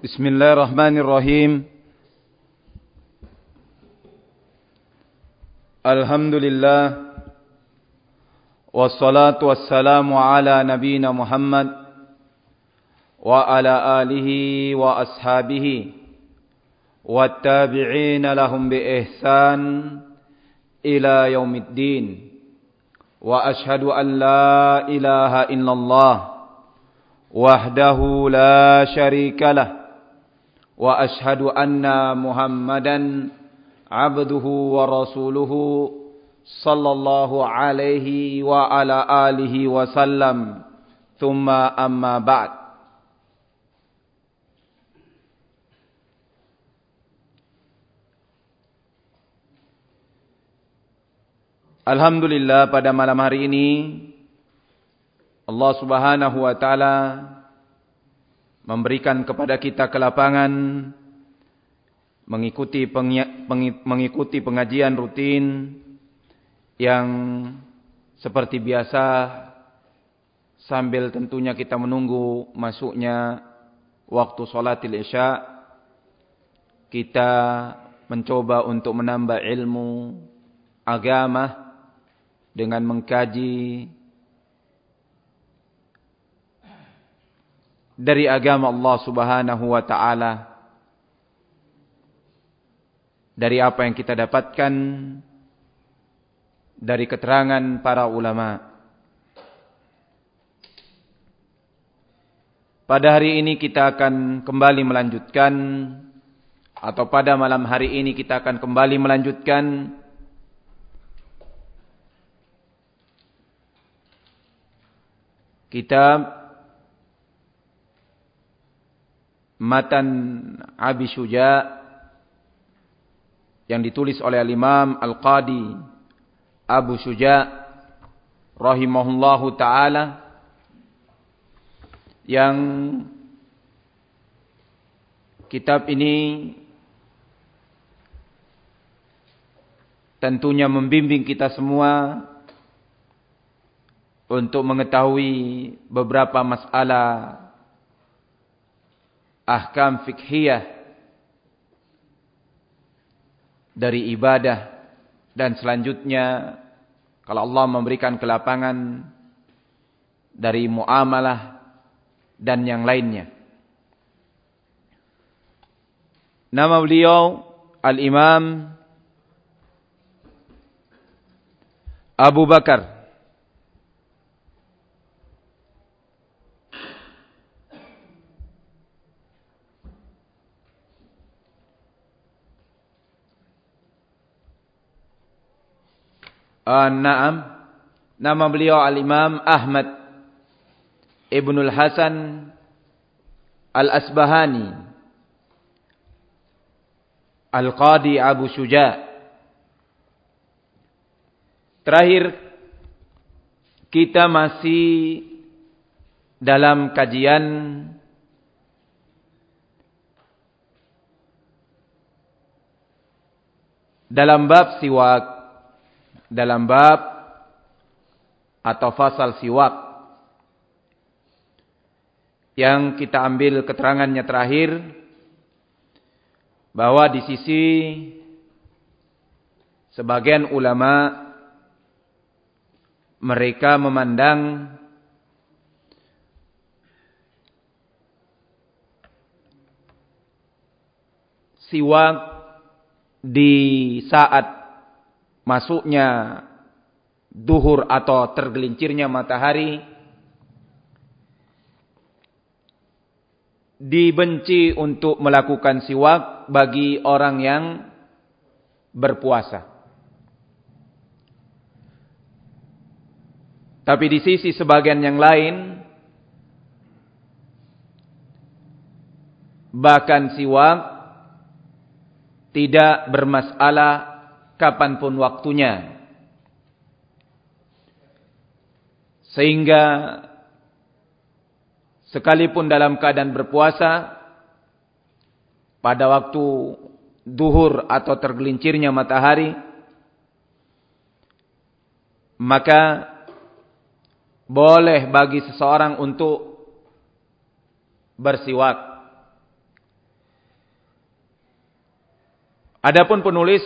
بسم الله الرحمن الرحيم. الحمد لله والصلاة والسلام على نبينا محمد وعلى آله وأصحابه والتابعين لهم بإحسان إلى يوم الدين. وأشهد أن لا إله إلا الله وحده لا شريك له. وأشهد أن محمدا عبده ورسوله صلى الله عليه وعلى آله وسلم ثم أما بعد Alhamdulillah pada malam hari ini Allah Subhanahu wa taala memberikan kepada kita kelapangan mengikuti mengikuti pengajian rutin yang seperti biasa sambil tentunya kita menunggu masuknya waktu salatil isya kita mencoba untuk menambah ilmu agama dengan mengkaji dari agama Allah Subhanahu wa taala dari apa yang kita dapatkan dari keterangan para ulama. Pada hari ini kita akan kembali melanjutkan atau pada malam hari ini kita akan kembali melanjutkan kitab matan Abi Syuja yang ditulis oleh Imam Al-Qadi Abu Syuja rahimahullahu taala yang kitab ini tentunya membimbing kita semua untuk mengetahui beberapa masalah ahkam fikhiyah dari ibadah dan selanjutnya kalau Allah memberikan kelapangan dari muamalah dan yang lainnya. Nama beliau Al-Imam Abu Bakar Uh, naam. Nama beliau Al-Imam Ahmad Ibnul Hasan Al-Asbahani Al-Qadi Abu Syuja Terakhir kita masih dalam kajian dalam bab siwak dalam bab atau fasal siwak. Yang kita ambil keterangannya terakhir bahwa di sisi sebagian ulama mereka memandang siwak di saat masuknya duhur atau tergelincirnya matahari dibenci untuk melakukan siwak bagi orang yang berpuasa. Tapi di sisi sebagian yang lain bahkan siwak tidak bermasalah kapan pun waktunya. Sehingga sekalipun dalam keadaan berpuasa, pada waktu duhur atau tergelincirnya matahari, maka boleh bagi seseorang untuk bersiwak Adapun penulis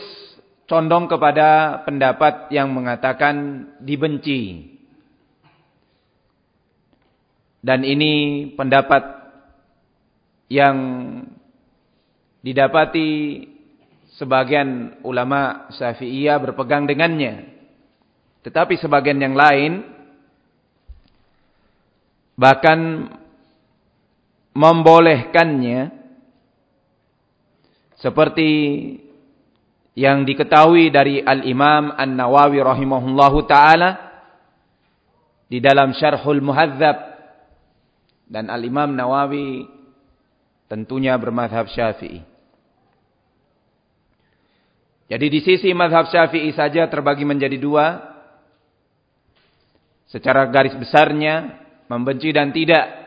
condong kepada pendapat yang mengatakan dibenci. Dan ini pendapat yang didapati sebagian ulama Syafi'iyah berpegang dengannya. Tetapi sebagian yang lain bahkan membolehkannya seperti yang diketahui dari Al-Imam An-Nawawi rahimahullahu taala di dalam Syarhul Muhadzab dan Al-Imam Nawawi tentunya bermadhab Syafi'i. Jadi di sisi madhab Syafi'i saja terbagi menjadi dua. Secara garis besarnya membenci dan tidak.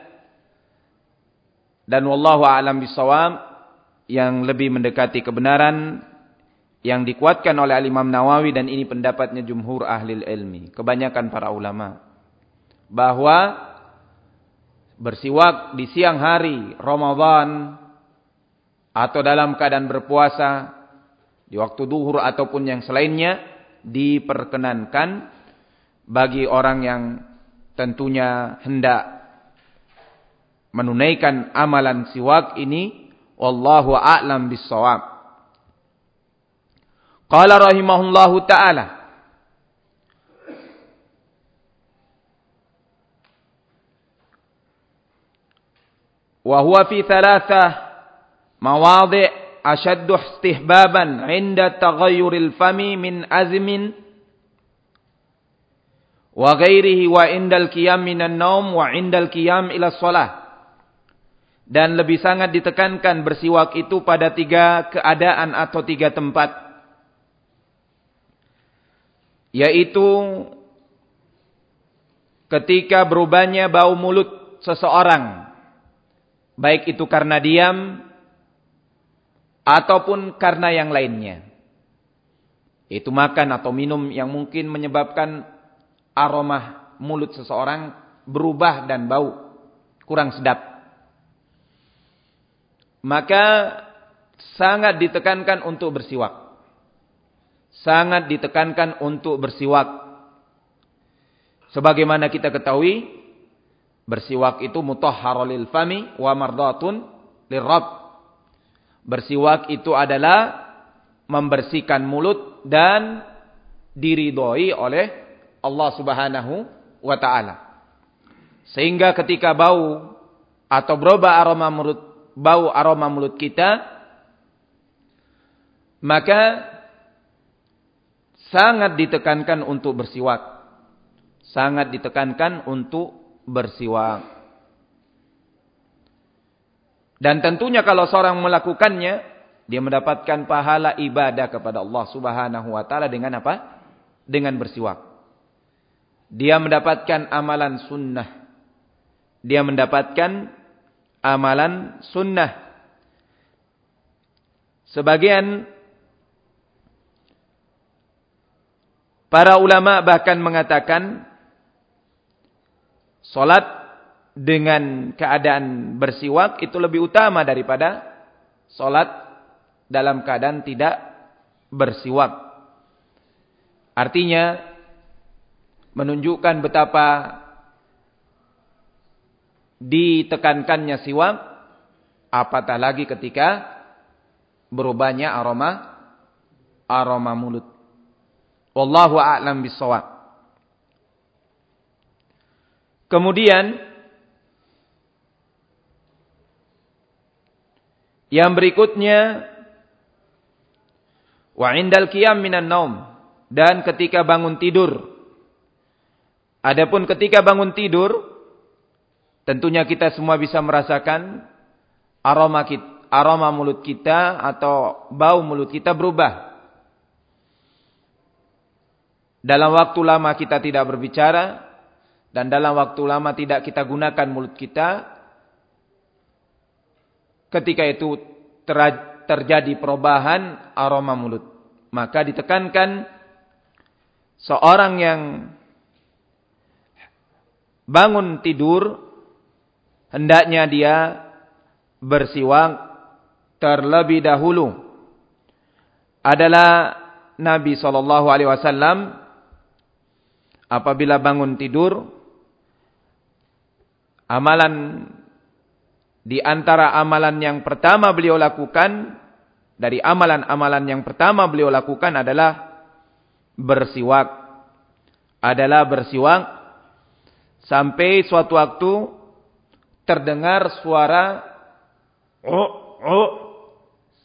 Dan wallahu a'lam bisawab yang lebih mendekati kebenaran yang dikuatkan oleh Al-Imam Nawawi dan ini pendapatnya jumhur ahli ilmi, kebanyakan para ulama. Bahwa bersiwak di siang hari Ramadan atau dalam keadaan berpuasa di waktu duhur ataupun yang selainnya diperkenankan bagi orang yang tentunya hendak menunaikan amalan siwak ini wallahu a'lam bissawab Qala rahimahullahu ta'ala. Mawadhi' ashaddu istihbaban 'inda taghayyuril fami min azmin wa ghairihi wa 'indal qiyam minan naum wa 'indal qiyam ila shalah. Dan lebih sangat ditekankan bersiwak itu pada tiga keadaan atau tiga tempat yaitu ketika berubahnya bau mulut seseorang baik itu karena diam ataupun karena yang lainnya. Itu makan atau minum yang mungkin menyebabkan aroma mulut seseorang berubah dan bau kurang sedap. Maka sangat ditekankan untuk bersiwak sangat ditekankan untuk bersiwak. Sebagaimana kita ketahui, bersiwak itu mutahharul fami wa mardatun lirab. Bersiwak itu adalah membersihkan mulut dan diridhoi oleh Allah Subhanahu wa taala. Sehingga ketika bau atau berubah aroma mulut bau aroma mulut kita maka sangat ditekankan untuk bersiwak. Sangat ditekankan untuk bersiwak. Dan tentunya kalau seorang melakukannya, dia mendapatkan pahala ibadah kepada Allah Subhanahu wa taala dengan apa? Dengan bersiwak. Dia mendapatkan amalan sunnah. Dia mendapatkan amalan sunnah. Sebagian Para ulama bahkan mengatakan solat dengan keadaan bersiwak itu lebih utama daripada solat dalam keadaan tidak bersiwak. Artinya menunjukkan betapa ditekankannya siwak apatah lagi ketika berubahnya aroma aroma mulut. Wallahu a'lam bisawab. Kemudian yang berikutnya wa indal qiyam minan naum dan ketika bangun tidur. Adapun ketika bangun tidur tentunya kita semua bisa merasakan aroma kita, aroma mulut kita atau bau mulut kita berubah. Dalam waktu lama kita tidak berbicara dan dalam waktu lama tidak kita gunakan mulut kita. Ketika itu terjadi perubahan aroma mulut. Maka ditekankan seorang yang bangun tidur hendaknya dia bersiwak terlebih dahulu adalah Nabi wasallam apabila bangun tidur amalan di antara amalan yang pertama beliau lakukan dari amalan-amalan yang pertama beliau lakukan adalah bersiwak. Adalah bersiwak sampai suatu waktu terdengar suara oh oh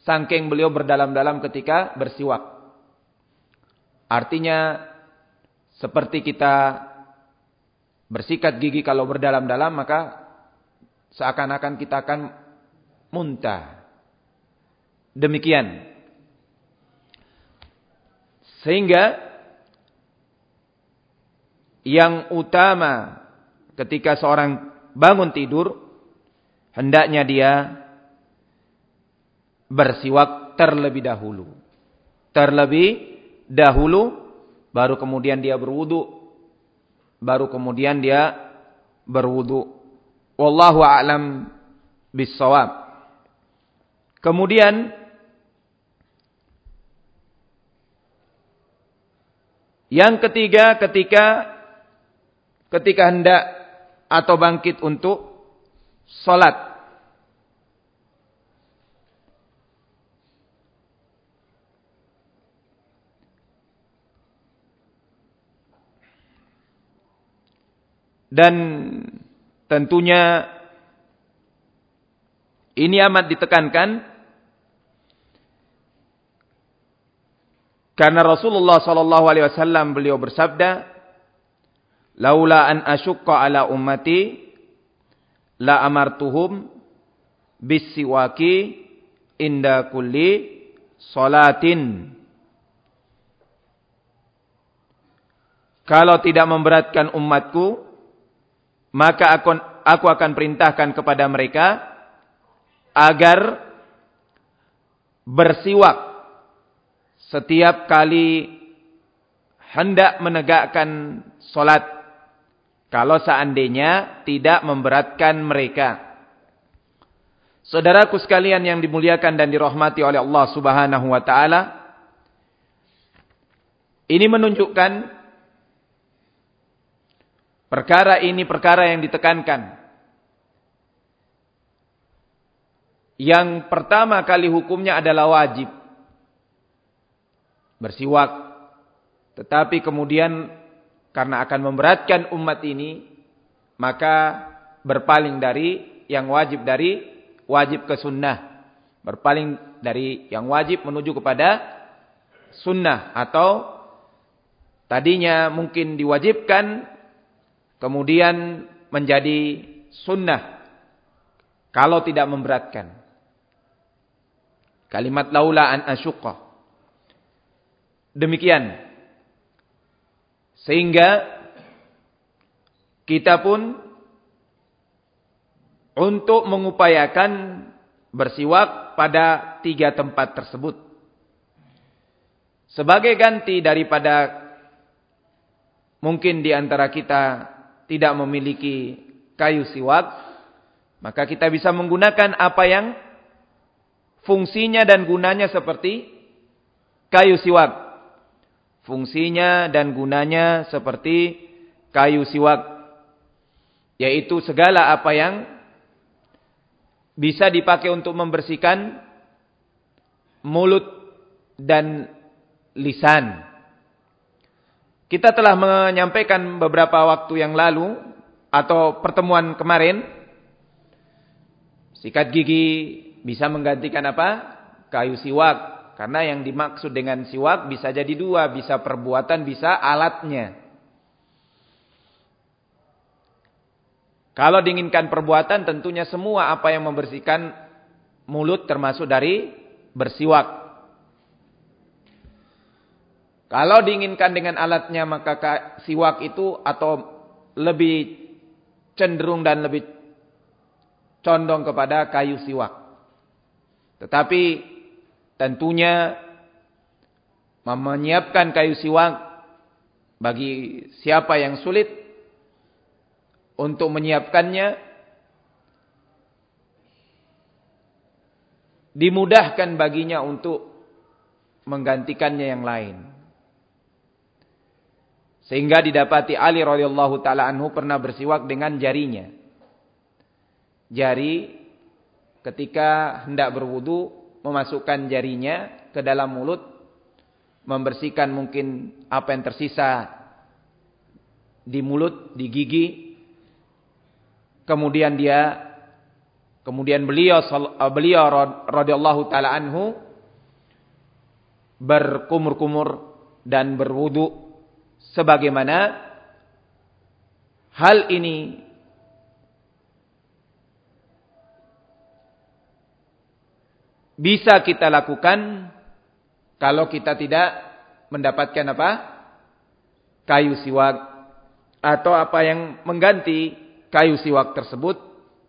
saking beliau berdalam-dalam ketika bersiwak. Artinya seperti kita bersikat gigi kalau berdalam-dalam maka seakan-akan kita akan muntah. Demikian. Sehingga yang utama ketika seorang bangun tidur hendaknya dia bersiwak terlebih dahulu. Terlebih dahulu baru kemudian dia berwudu. Baru kemudian dia berwudu. Wallahu a'lam bissawab. Kemudian yang ketiga ketika ketika hendak atau bangkit untuk salat Dan tentunya ini amat ditekankan karena Rasulullah sallallahu alaihi wasallam beliau bersabda, "Laula an asyqa ala ummati la amartuhum bisiwaki inda kulli salatin." Kalau tidak memberatkan umatku, maka aku, aku akan perintahkan kepada mereka agar bersiwak setiap kali hendak menegakkan solat kalau seandainya tidak memberatkan mereka. Saudaraku sekalian yang dimuliakan dan dirahmati oleh Allah Subhanahu wa taala, ini menunjukkan Perkara ini perkara yang ditekankan. Yang pertama kali hukumnya adalah wajib. Bersiwak. Tetapi kemudian karena akan memberatkan umat ini, maka berpaling dari yang wajib dari wajib ke sunnah. Berpaling dari yang wajib menuju kepada sunnah. Atau tadinya mungkin diwajibkan kemudian menjadi sunnah kalau tidak memberatkan. Kalimat laula an asyqa. Demikian. Sehingga kita pun untuk mengupayakan bersiwak pada tiga tempat tersebut. Sebagai ganti daripada mungkin di antara kita tidak memiliki kayu siwak, maka kita bisa menggunakan apa yang fungsinya dan gunanya seperti kayu siwak. Fungsinya dan gunanya seperti kayu siwak. Yaitu segala apa yang bisa dipakai untuk membersihkan mulut dan lisan. Kita telah menyampaikan beberapa waktu yang lalu atau pertemuan kemarin sikat gigi bisa menggantikan apa? Kayu siwak. Karena yang dimaksud dengan siwak bisa jadi dua, bisa perbuatan, bisa alatnya. Kalau diinginkan perbuatan tentunya semua apa yang membersihkan mulut termasuk dari bersiwak. Kalau diinginkan dengan alatnya maka siwak itu atau lebih cenderung dan lebih condong kepada kayu siwak. Tetapi tentunya menyiapkan kayu siwak bagi siapa yang sulit untuk menyiapkannya dimudahkan baginya untuk menggantikannya yang lain. Sehingga didapati Ali radhiyallahu taala anhu pernah bersiwak dengan jarinya. Jari ketika hendak berwudu memasukkan jarinya ke dalam mulut membersihkan mungkin apa yang tersisa di mulut, di gigi. Kemudian dia kemudian beliau beliau radhiyallahu taala anhu berkumur-kumur dan berwudu sebagaimana hal ini bisa kita lakukan kalau kita tidak mendapatkan apa? kayu siwak atau apa yang mengganti kayu siwak tersebut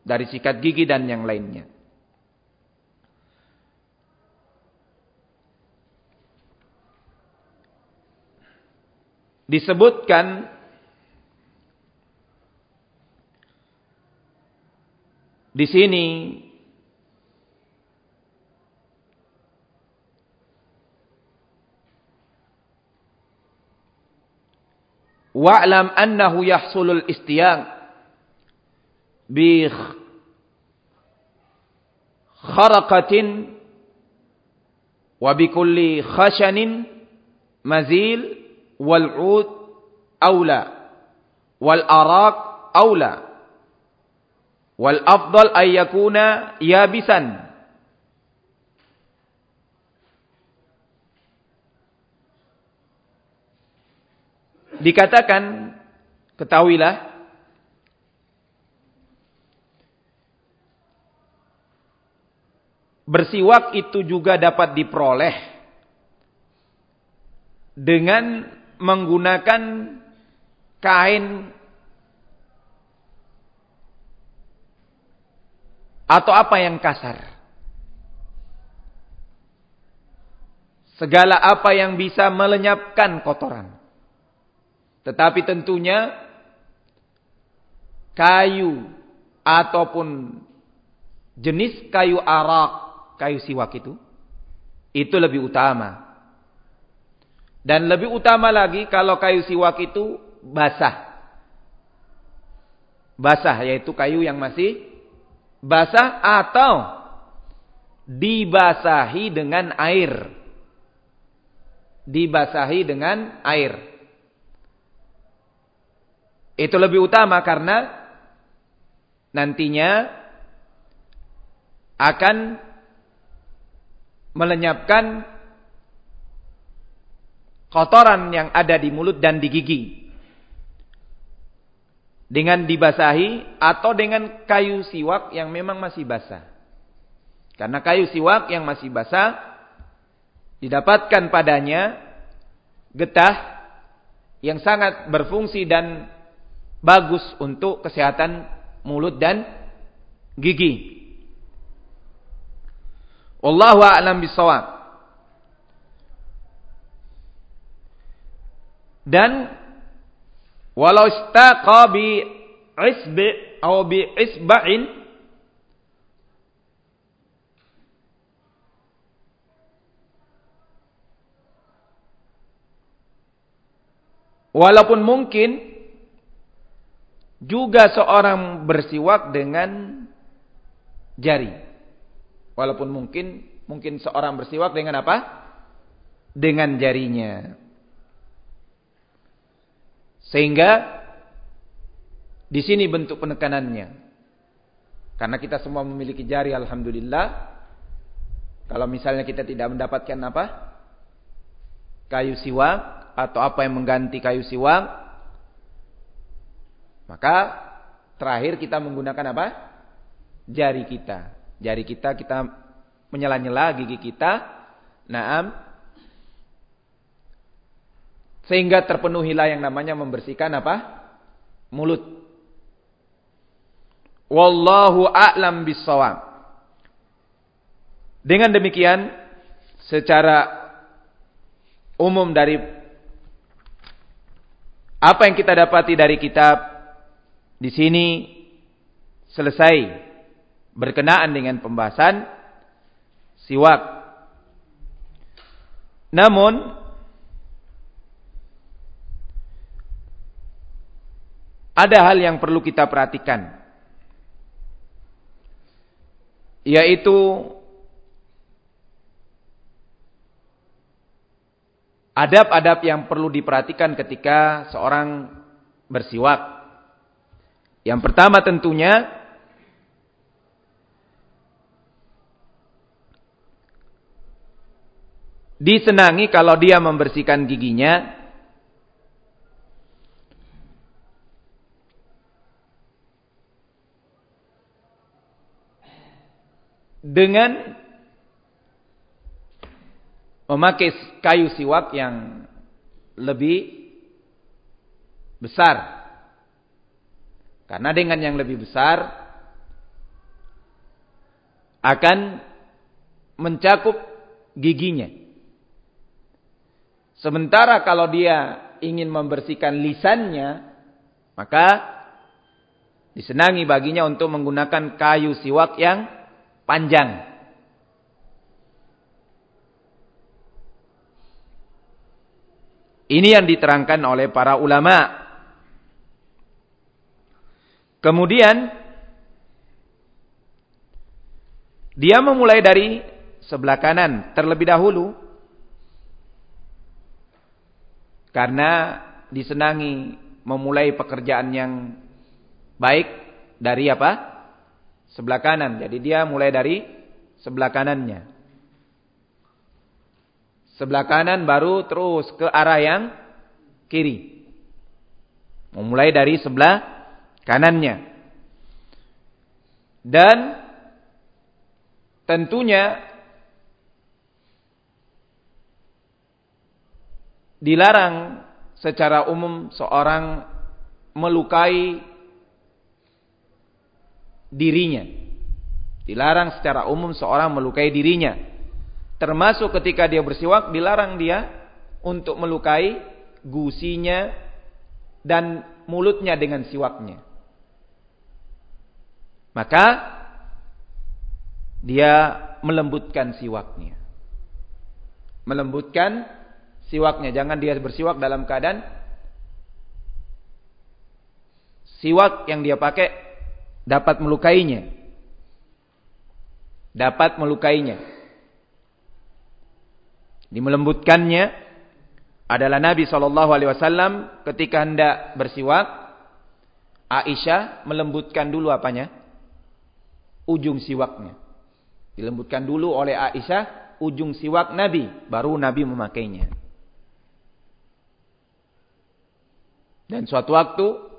dari sikat gigi dan yang lainnya. Disebutkan di sini wa'lam annahu yahsulul istiyaq bi kharaqatin wa bi kulli khashanin mazil wal ud aula wal araq aula wal afdal ay yakuna yabisan dikatakan ketahuilah bersiwak itu juga dapat diperoleh dengan menggunakan kain atau apa yang kasar. Segala apa yang bisa melenyapkan kotoran. Tetapi tentunya kayu ataupun jenis kayu arak, kayu siwak itu, itu lebih utama. Dan lebih utama lagi kalau kayu siwak itu basah. Basah yaitu kayu yang masih basah atau dibasahi dengan air. Dibasahi dengan air. Itu lebih utama karena nantinya akan melenyapkan kotoran yang ada di mulut dan di gigi. Dengan dibasahi atau dengan kayu siwak yang memang masih basah. Karena kayu siwak yang masih basah didapatkan padanya getah yang sangat berfungsi dan bagus untuk kesehatan mulut dan gigi. Wallahu a'lam bishawab. Dan walau istaqa bi isbi atau bi isba'in walaupun mungkin juga seorang bersiwak dengan jari. Walaupun mungkin mungkin seorang bersiwak dengan apa? Dengan jarinya. Sehingga di sini bentuk penekanannya. Karena kita semua memiliki jari alhamdulillah. Kalau misalnya kita tidak mendapatkan apa? Kayu siwak atau apa yang mengganti kayu siwak, maka terakhir kita menggunakan apa? Jari kita. Jari kita kita menyela-nyela gigi kita. Naam, sehingga terpenuhilah yang namanya membersihkan apa? Mulut. Wallahu a'lam bissawab. Dengan demikian, secara umum dari apa yang kita dapati dari kitab di sini selesai berkenaan dengan pembahasan siwak. Namun ada hal yang perlu kita perhatikan. Yaitu adab-adab yang perlu diperhatikan ketika seorang bersiwak. Yang pertama tentunya disenangi kalau dia membersihkan giginya dengan memakai kayu siwak yang lebih besar. Karena dengan yang lebih besar akan mencakup giginya. Sementara kalau dia ingin membersihkan lisannya, maka disenangi baginya untuk menggunakan kayu siwak yang panjang. Ini yang diterangkan oleh para ulama. Kemudian dia memulai dari sebelah kanan terlebih dahulu karena disenangi memulai pekerjaan yang baik dari apa? Sebelah kanan. Jadi dia mulai dari sebelah kanannya. Sebelah kanan baru terus ke arah yang kiri. Memulai dari sebelah kanannya. Dan tentunya dilarang secara umum seorang melukai dirinya. Dilarang secara umum seorang melukai dirinya. Termasuk ketika dia bersiwak, dilarang dia untuk melukai gusinya dan mulutnya dengan siwaknya. Maka dia melembutkan siwaknya. Melembutkan siwaknya. Jangan dia bersiwak dalam keadaan siwak yang dia pakai dapat melukainya. Dapat melukainya. Dimelembutkannya adalah Nabi Wasallam ketika hendak bersiwak. Aisyah melembutkan dulu apanya? Ujung siwaknya. Dilembutkan dulu oleh Aisyah ujung siwak Nabi, baru Nabi memakainya. Dan suatu waktu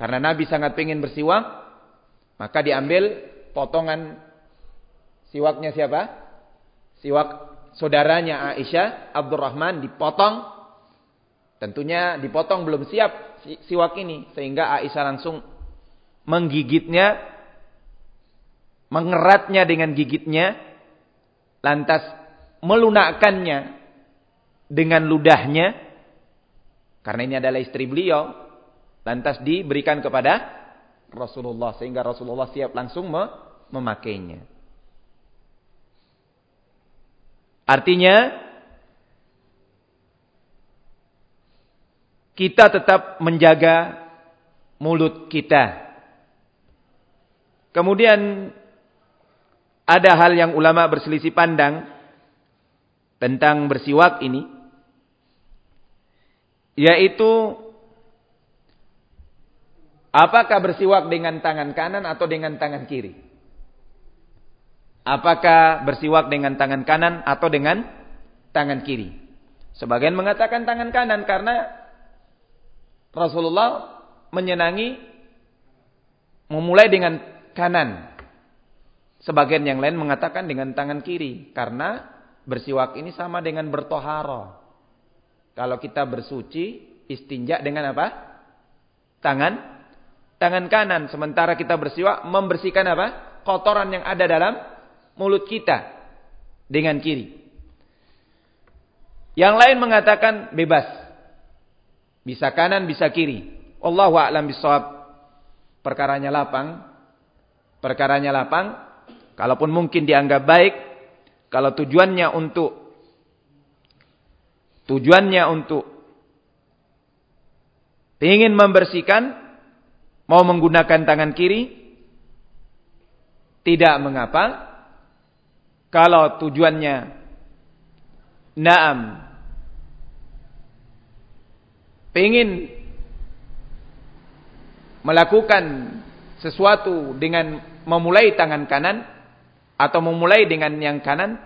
karena Nabi sangat ingin bersiwak, maka diambil potongan siwaknya siapa? Siwak saudaranya Aisyah, Abdurrahman dipotong. Tentunya dipotong belum siap siwak ini. Sehingga Aisyah langsung menggigitnya, mengeratnya dengan gigitnya, lantas melunakkannya dengan ludahnya. Karena ini adalah istri beliau, Lantas diberikan kepada Rasulullah sehingga Rasulullah siap langsung memakainya. Artinya kita tetap menjaga mulut kita. Kemudian ada hal yang ulama berselisih pandang tentang bersiwak ini yaitu Apakah bersiwak dengan tangan kanan atau dengan tangan kiri? Apakah bersiwak dengan tangan kanan atau dengan tangan kiri? Sebagian mengatakan tangan kanan karena Rasulullah menyenangi memulai dengan kanan. Sebagian yang lain mengatakan dengan tangan kiri karena bersiwak ini sama dengan bertoharo. Kalau kita bersuci, istinja dengan apa? Tangan tangan kanan sementara kita bersiwak membersihkan apa? kotoran yang ada dalam mulut kita dengan kiri. Yang lain mengatakan bebas. Bisa kanan, bisa kiri. Allahu a'lam bishawab. Perkaranya lapang. Perkaranya lapang. Kalaupun mungkin dianggap baik, kalau tujuannya untuk tujuannya untuk ingin membersihkan, mau menggunakan tangan kiri, tidak mengapa. Kalau tujuannya naam ingin melakukan sesuatu dengan memulai tangan kanan atau memulai dengan yang kanan,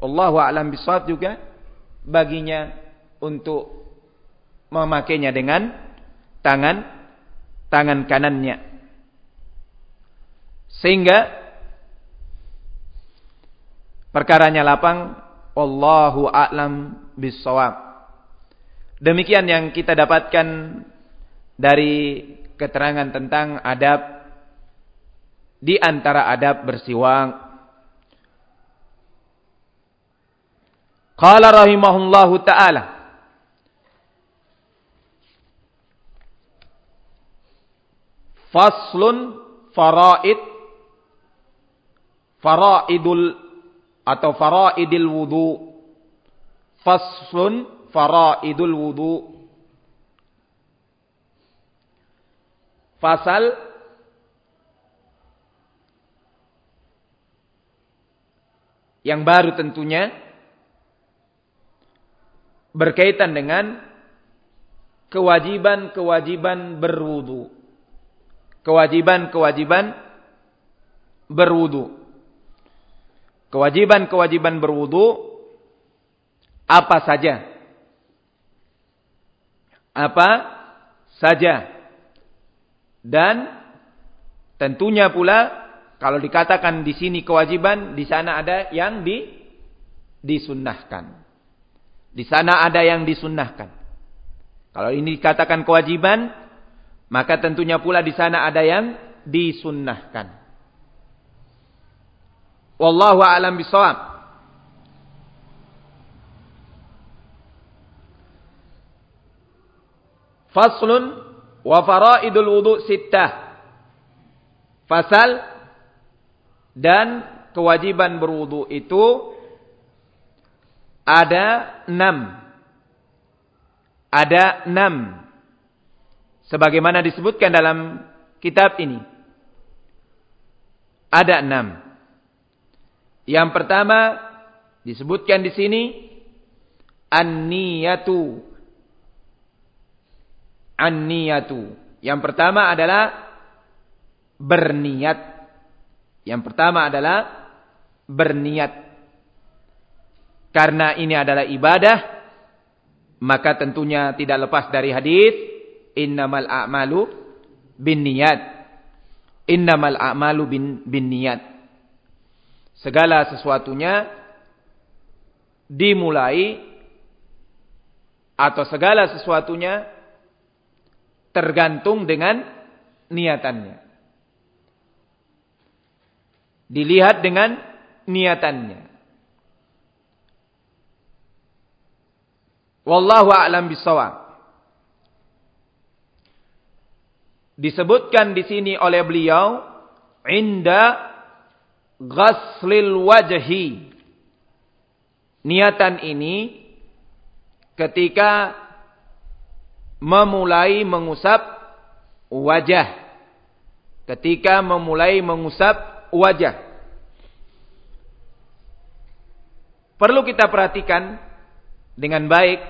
Allah a'lam bishawab juga baginya untuk memakainya dengan tangan tangan kanannya. Sehingga perkaranya lapang Allahu a'lam bissawab. Demikian yang kita dapatkan dari keterangan tentang adab di antara adab bersiwak. Qala rahimahullahu taala Faslun faraid faraidul atau faraidil wudu. Faslun faraidul wudu. Fasal yang baru tentunya berkaitan dengan kewajiban-kewajiban berwudu kewajiban-kewajiban berwudu. Kewajiban-kewajiban berwudu apa saja? Apa saja? Dan tentunya pula kalau dikatakan di sini kewajiban, di sana ada yang di disunnahkan. Di sana ada yang disunnahkan. Kalau ini dikatakan kewajiban, maka tentunya pula di sana ada yang disunnahkan. Wallahu a'lam bishawab. Faslun wa faraidul wudu sittah. Fasal dan kewajiban berwudu itu ada enam. Ada enam sebagaimana disebutkan dalam kitab ini. Ada enam. Yang pertama disebutkan di sini an-niyatu. An-niyatu. Yang pertama adalah berniat. Yang pertama adalah berniat. Karena ini adalah ibadah, maka tentunya tidak lepas dari hadis innamal a'malu bin niyat. Innamal a'malu bin, bin niyat. Segala sesuatunya dimulai atau segala sesuatunya tergantung dengan niatannya. Dilihat dengan niatannya. Wallahu a'lam bisawab. Disebutkan di sini oleh beliau inda ghaslil wajhi. Niatan ini ketika memulai mengusap wajah. Ketika memulai mengusap wajah. Perlu kita perhatikan dengan baik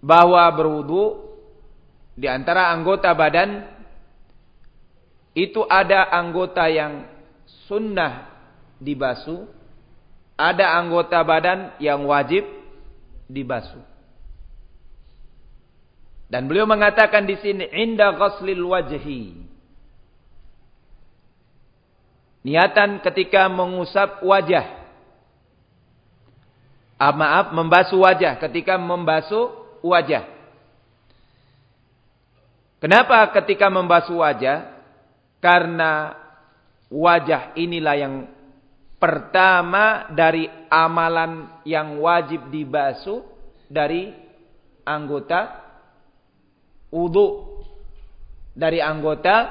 bahwa berwudu di antara anggota badan itu ada anggota yang sunnah dibasuh, ada anggota badan yang wajib dibasuh. Dan beliau mengatakan di sini inda ghaslil wajhi. Niatan ketika mengusap wajah. Ah, maaf, membasuh wajah. Ketika membasuh wajah. Kenapa ketika membasuh wajah? Karena wajah inilah yang pertama dari amalan yang wajib dibasuh dari anggota wudu. Dari anggota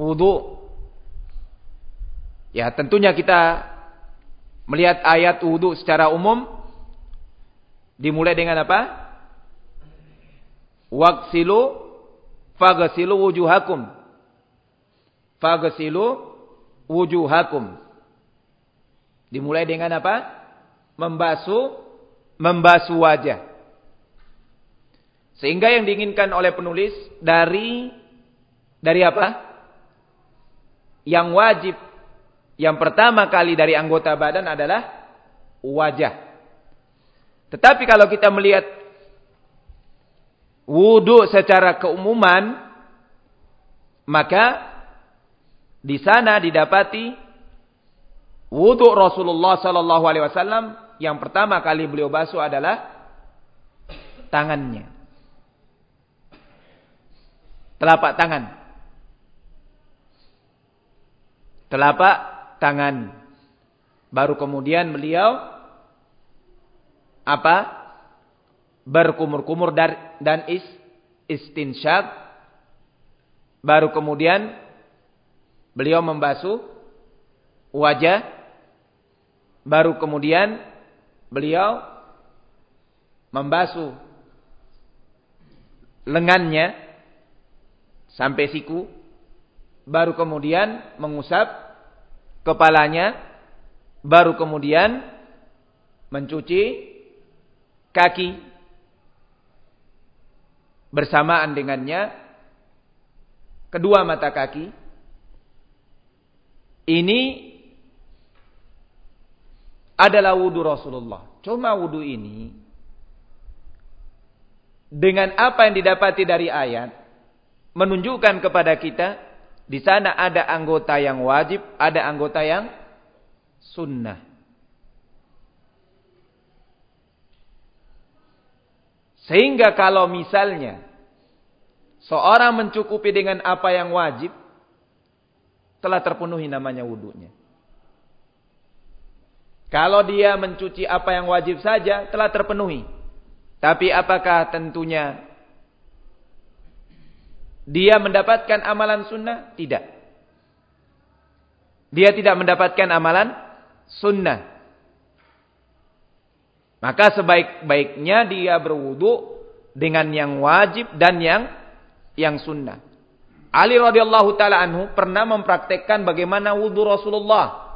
wudu. Ya tentunya kita melihat ayat wudu secara umum Dimulai dengan apa? Waksilu fagasilu wujuhakum. Fagasilu wujuhakum. Dimulai dengan apa? Membasuh membasuh wajah. Sehingga yang diinginkan oleh penulis dari dari apa? Yang wajib yang pertama kali dari anggota badan adalah wajah. Tetapi kalau kita melihat wudhu secara keumuman, maka di sana didapati wudhu Rasulullah Sallallahu Alaihi Wasallam yang pertama kali beliau basuh adalah tangannya, telapak tangan, telapak tangan. Baru kemudian beliau apa? Berkumur-kumur dan is, istinsyak. Baru kemudian beliau membasuh wajah. Baru kemudian beliau membasuh lengannya sampai siku. Baru kemudian mengusap kepalanya, baru kemudian mencuci kaki bersamaan dengannya kedua mata kaki. Ini adalah wudhu Rasulullah. Cuma wudhu ini dengan apa yang didapati dari ayat menunjukkan kepada kita di sana ada anggota yang wajib, ada anggota yang sunnah. Sehingga kalau misalnya seorang mencukupi dengan apa yang wajib, telah terpenuhi namanya wudhunya. Kalau dia mencuci apa yang wajib saja, telah terpenuhi. Tapi apakah tentunya dia mendapatkan amalan sunnah? Tidak. Dia tidak mendapatkan amalan sunnah. Maka sebaik-baiknya dia berwudu dengan yang wajib dan yang yang sunnah. Ali radhiyallahu taala anhu pernah mempraktekkan bagaimana wudu Rasulullah.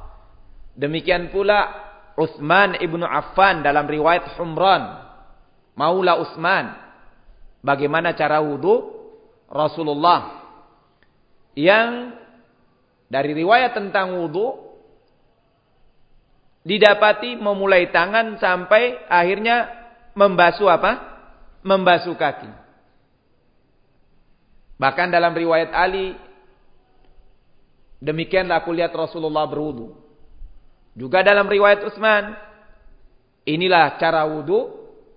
Demikian pula Utsman ibnu Affan dalam riwayat Humran, Maula Utsman. Bagaimana cara wudu Rasulullah yang dari riwayat tentang wudhu didapati memulai tangan sampai akhirnya membasuh apa? Membasuh kaki. Bahkan dalam riwayat Ali demikianlah aku lihat Rasulullah berwudu. Juga dalam riwayat Utsman inilah cara wudu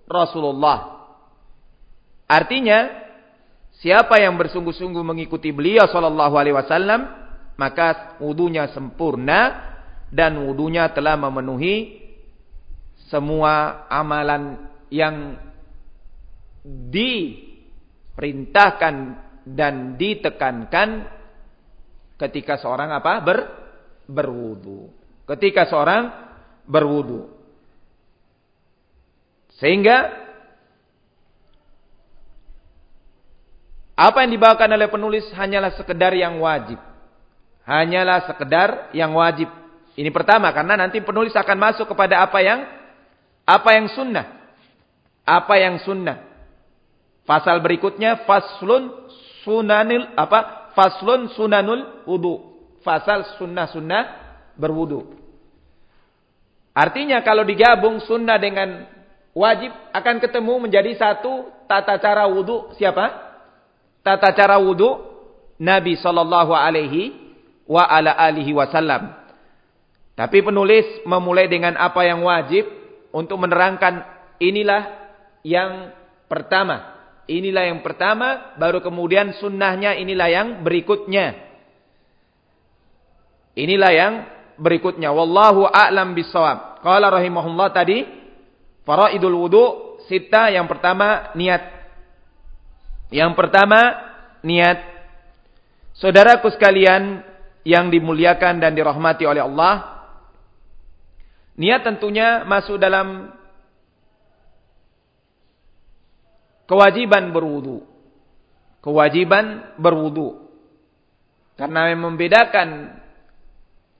Rasulullah. Artinya Siapa yang bersungguh-sungguh mengikuti beliau sallallahu alaihi wasallam, maka wudunya sempurna dan wudunya telah memenuhi semua amalan yang diperintahkan dan ditekankan ketika seorang apa? ber berwudu. Ketika seorang berwudu. Sehingga Apa yang dibawakan oleh penulis hanyalah sekedar yang wajib. Hanyalah sekedar yang wajib. Ini pertama karena nanti penulis akan masuk kepada apa yang apa yang sunnah. Apa yang sunnah. Pasal berikutnya faslun sunanil apa? Faslun sunanul wudu. Fasal sunnah-sunnah berwudu. Artinya kalau digabung sunnah dengan wajib akan ketemu menjadi satu tata cara wudu siapa? tata cara wudu Nabi sallallahu alaihi wa ala alihi wasallam. Tapi penulis memulai dengan apa yang wajib untuk menerangkan inilah yang pertama. Inilah yang pertama, baru kemudian sunnahnya inilah yang berikutnya. Inilah yang berikutnya. Wallahu a'lam bisawab. Qala rahimahullah tadi, faraidul wudu sita yang pertama niat yang pertama, niat. Saudaraku sekalian yang dimuliakan dan dirahmati oleh Allah, niat tentunya masuk dalam kewajiban berwudu. Kewajiban berwudu. Karena membedakan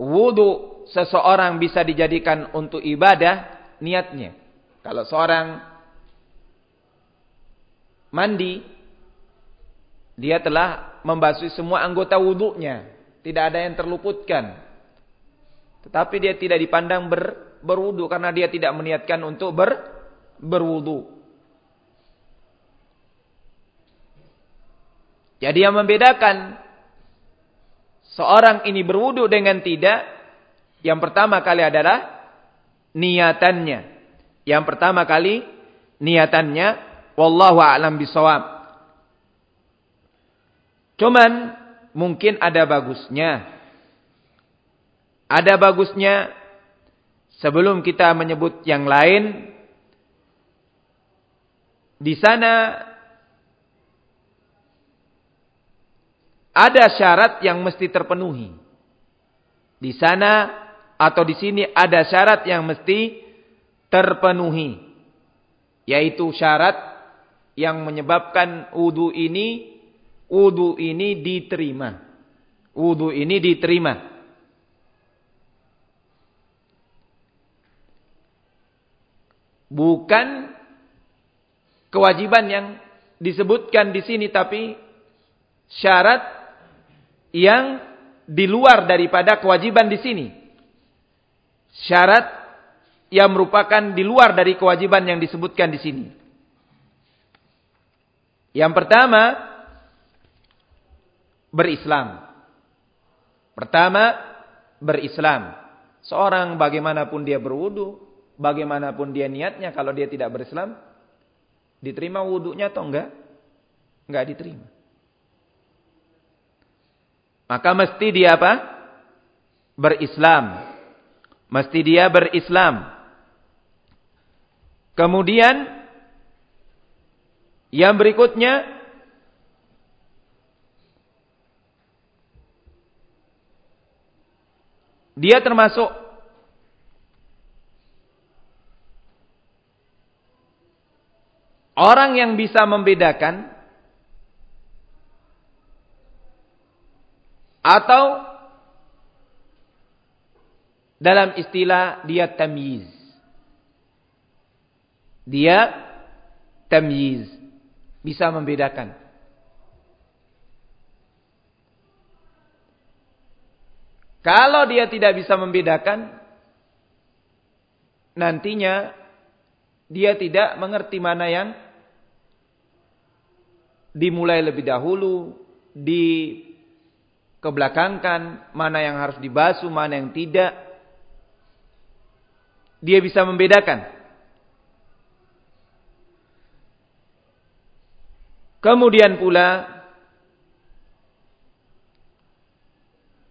wudu seseorang bisa dijadikan untuk ibadah niatnya. Kalau seorang mandi dia telah membasuh semua anggota wudunya, tidak ada yang terluputkan. Tetapi dia tidak dipandang ber, berwudu karena dia tidak meniatkan untuk ber, berwudu. Jadi yang membedakan seorang ini berwudu dengan tidak, yang pertama kali adalah niatannya. Yang pertama kali niatannya, wallahu a'lam bisawab. Cuman mungkin ada bagusnya. Ada bagusnya sebelum kita menyebut yang lain di sana ada syarat yang mesti terpenuhi. Di sana atau di sini ada syarat yang mesti terpenuhi. Yaitu syarat yang menyebabkan wudu ini wudu ini diterima. Wudu ini diterima. Bukan kewajiban yang disebutkan di sini tapi syarat yang di luar daripada kewajiban di sini. Syarat yang merupakan di luar dari kewajiban yang disebutkan di sini. Yang pertama, berislam. Pertama, berislam. Seorang bagaimanapun dia berwudu, bagaimanapun dia niatnya, kalau dia tidak berislam, diterima wudunya atau enggak? Enggak diterima. Maka mesti dia apa? Berislam. Mesti dia berislam. Kemudian yang berikutnya dia termasuk orang yang bisa membedakan Atau dalam istilah dia tamyiz. Dia tamyiz. Bisa membedakan. Kalau dia tidak bisa membedakan, nantinya dia tidak mengerti mana yang dimulai lebih dahulu, di kebelakangkan, mana yang harus dibasuh, mana yang tidak. Dia bisa membedakan. Kemudian pula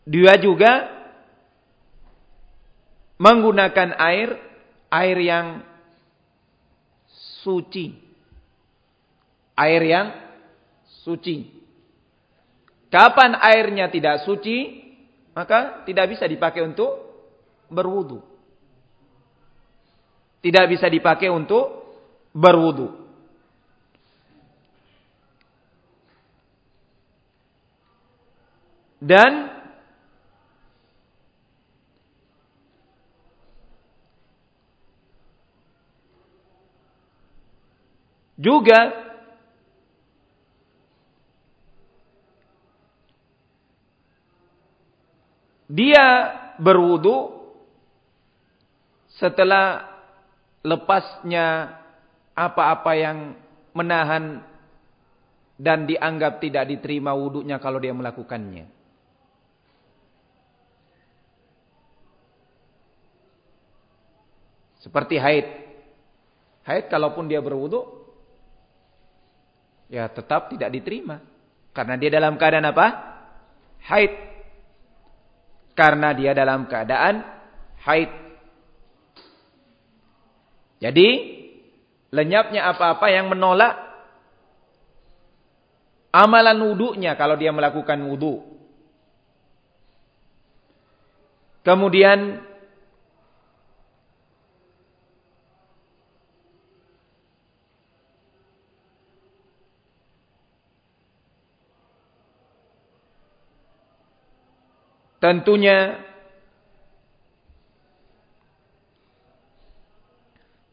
dia juga menggunakan air air yang suci. Air yang suci. Kapan airnya tidak suci, maka tidak bisa dipakai untuk berwudu. Tidak bisa dipakai untuk berwudu. Dan juga dia berwudu setelah lepasnya apa-apa yang menahan dan dianggap tidak diterima wudunya kalau dia melakukannya. Seperti haid. Haid kalaupun dia berwudu ya tetap tidak diterima karena dia dalam keadaan apa? Haid karena dia dalam keadaan haid. Jadi lenyapnya apa-apa yang menolak amalan wudhunya kalau dia melakukan wudhu. Kemudian tentunya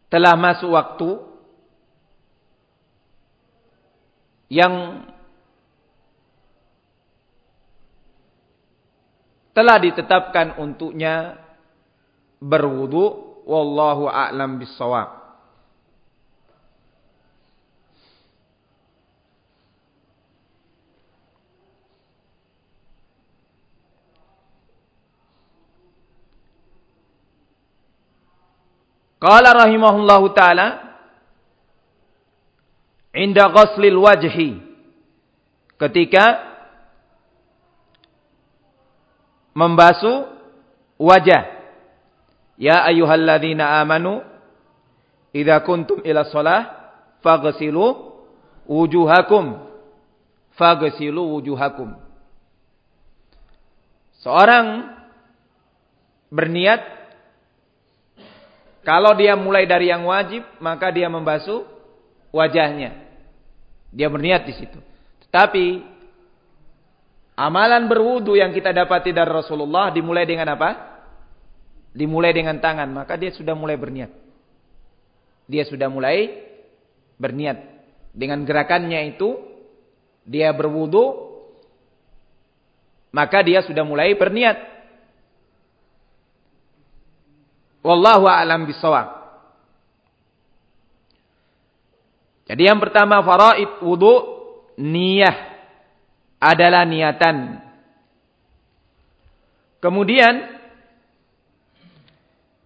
telah masuk waktu yang telah ditetapkan untuknya berwudu. Wallahu a'lam bissawab Qala rahimahullahu taala inda ghuslil wajhi. Ketika membasuh wajah. Ya ayyuhalladzina amanu idza kuntum ila shalah faghsilu wujuhakum. Faghsilu wujuhakum. Seorang berniat kalau dia mulai dari yang wajib, maka dia membasuh wajahnya. Dia berniat di situ. Tetapi amalan berwudu yang kita dapati dari Rasulullah dimulai dengan apa? Dimulai dengan tangan, maka dia sudah mulai berniat. Dia sudah mulai berniat. Dengan gerakannya itu dia berwudu maka dia sudah mulai berniat. Wallahu a'lam bisawab. Jadi yang pertama faraid wudu niyah adalah niatan. Kemudian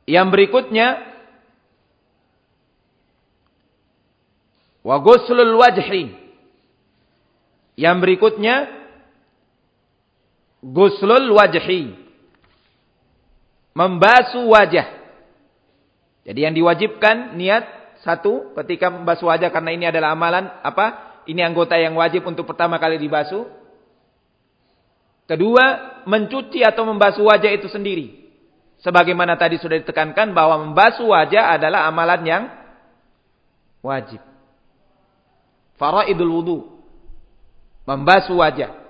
yang berikutnya wa ghuslul wajhi. Yang berikutnya ghuslul wajhi. Membasuh wajah. Jadi yang diwajibkan niat satu ketika membasuh wajah karena ini adalah amalan apa? Ini anggota yang wajib untuk pertama kali dibasuh. Kedua, mencuci atau membasuh wajah itu sendiri. Sebagaimana tadi sudah ditekankan bahwa membasuh wajah adalah amalan yang wajib. Faraidul wudu. Membasuh wajah.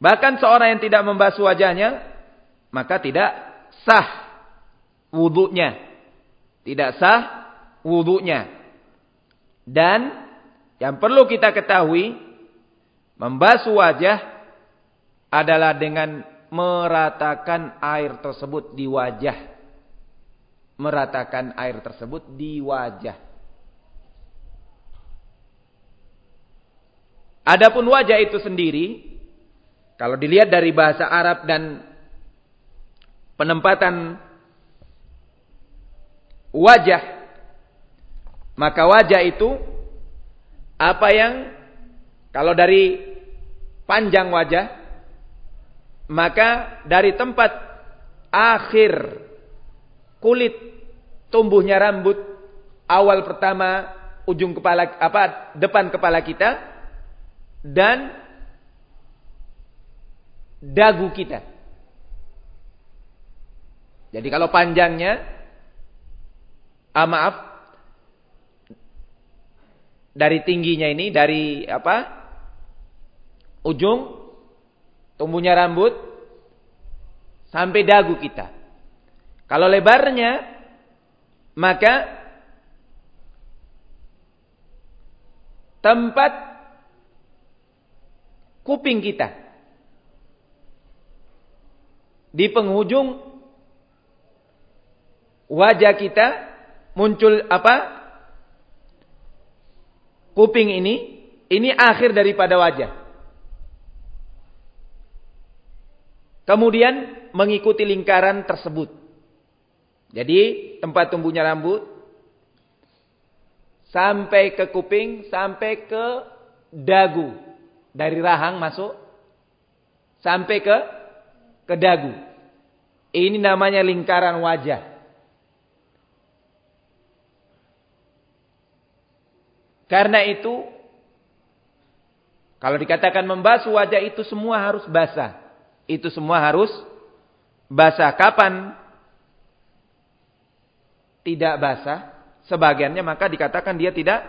Bahkan seorang yang tidak membasuh wajahnya, maka tidak sah wudhunya. Tidak sah wudhunya. Dan yang perlu kita ketahui, membasuh wajah adalah dengan meratakan air tersebut di wajah. Meratakan air tersebut di wajah. Adapun wajah itu sendiri, kalau dilihat dari bahasa Arab dan penempatan wajah maka wajah itu apa yang kalau dari panjang wajah maka dari tempat akhir kulit tumbuhnya rambut awal pertama ujung kepala apa depan kepala kita dan dagu kita jadi kalau panjangnya, ah maaf, dari tingginya ini, dari apa? Ujung, tumbuhnya rambut, sampai dagu kita. Kalau lebarnya, maka tempat kuping kita. Di penghujung wajah kita muncul apa? Kuping ini, ini akhir daripada wajah. Kemudian mengikuti lingkaran tersebut. Jadi tempat tumbuhnya rambut sampai ke kuping, sampai ke dagu. Dari rahang masuk sampai ke ke dagu. Ini namanya lingkaran wajah. Karena itu, kalau dikatakan membasuh wajah itu semua harus basah. Itu semua harus basah. Kapan tidak basah, sebagiannya maka dikatakan dia tidak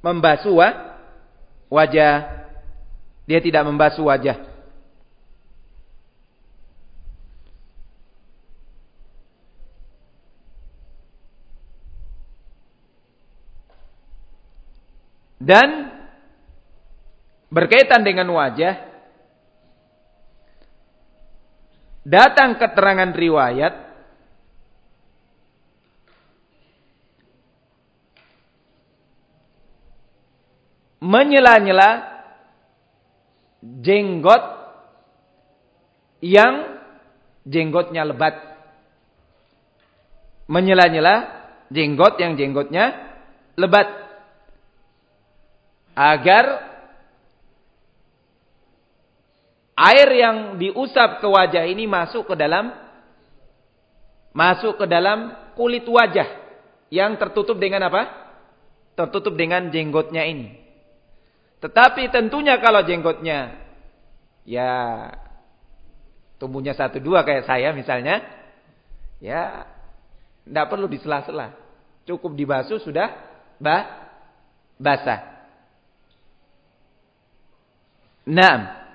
membasuh wajah. Dia tidak membasuh wajah. Dan berkaitan dengan wajah, datang keterangan riwayat menyela-nyela jenggot yang jenggotnya lebat. Menyela-nyela jenggot yang jenggotnya lebat. Agar air yang diusap ke wajah ini masuk ke dalam masuk ke dalam kulit wajah yang tertutup dengan apa? Tertutup dengan jenggotnya ini. Tetapi tentunya kalau jenggotnya ya tumbuhnya satu dua kayak saya misalnya, ya tidak perlu disela-sela. Cukup dibasuh sudah bah, basah. Nah,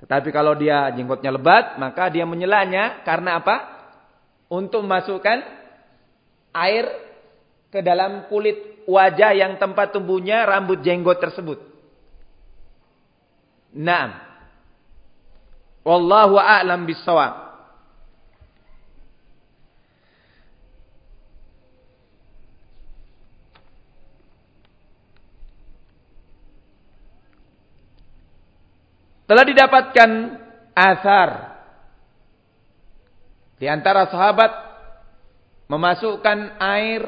tetapi kalau dia jenggotnya lebat, maka dia menyelanya karena apa? Untuk memasukkan air ke dalam kulit wajah yang tempat tumbuhnya rambut jenggot tersebut. Naam. Wallahu a'lam bissawab. Telah didapatkan asar di antara sahabat memasukkan air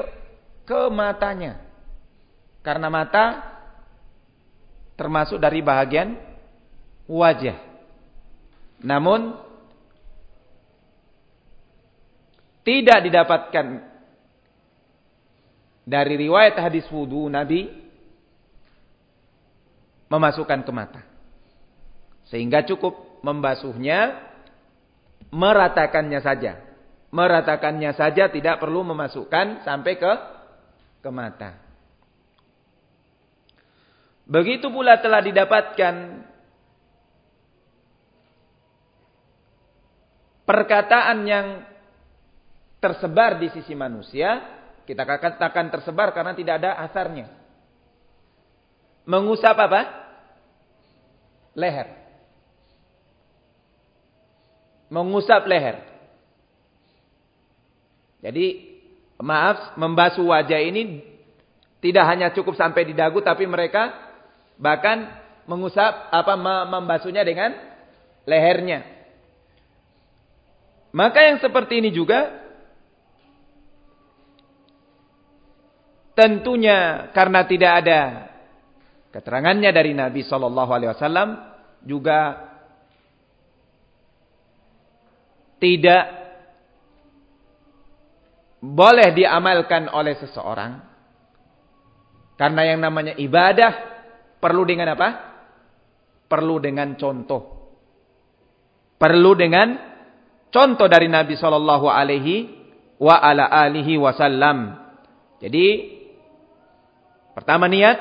ke matanya. Karena mata termasuk dari bahagian wajah. Namun tidak didapatkan dari riwayat hadis wudu Nabi memasukkan ke mata. Sehingga cukup membasuhnya, meratakannya saja. Meratakannya saja tidak perlu memasukkan sampai ke ke mata. Begitu pula telah didapatkan perkataan yang tersebar di sisi manusia, kita katakan tersebar karena tidak ada asarnya. Mengusap apa? Leher. Mengusap leher. Jadi, maaf, membasuh wajah ini tidak hanya cukup sampai di dagu, tapi mereka bahkan mengusap apa membasuhnya dengan lehernya. Maka yang seperti ini juga tentunya karena tidak ada keterangannya dari Nabi sallallahu alaihi wasallam juga tidak boleh diamalkan oleh seseorang karena yang namanya ibadah perlu dengan apa? Perlu dengan contoh. Perlu dengan contoh dari Nabi Shallallahu Alaihi wa ala alihi wasallam. Jadi pertama niat,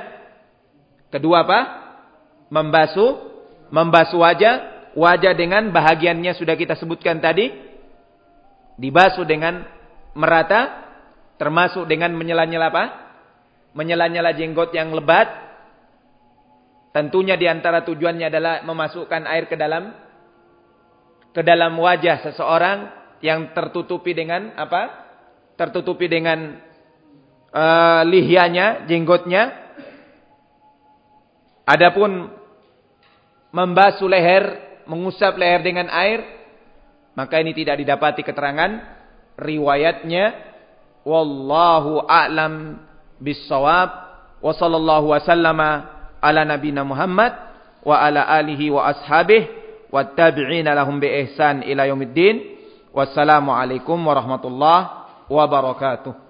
kedua apa? Membasuh, membasuh wajah, wajah dengan bahagiannya sudah kita sebutkan tadi, dibasuh dengan merata, termasuk dengan menyela-nyela apa? Menyela-nyela jenggot yang lebat. Tentunya di antara tujuannya adalah memasukkan air ke dalam ke dalam wajah seseorang yang tertutupi dengan apa? Tertutupi dengan uh, lihyanya, jenggotnya. Adapun membasuh leher, mengusap leher dengan air, maka ini tidak didapati keterangan riwayatnya. Wallahu a'lam bissawab. Wa sallallahu wasallama ala nabina Muhammad wa ala alihi wa ashabihi wattabi'ina lahum bi ihsan ila yaumiddin. Wassalamualaikum warahmatullahi wabarakatuh.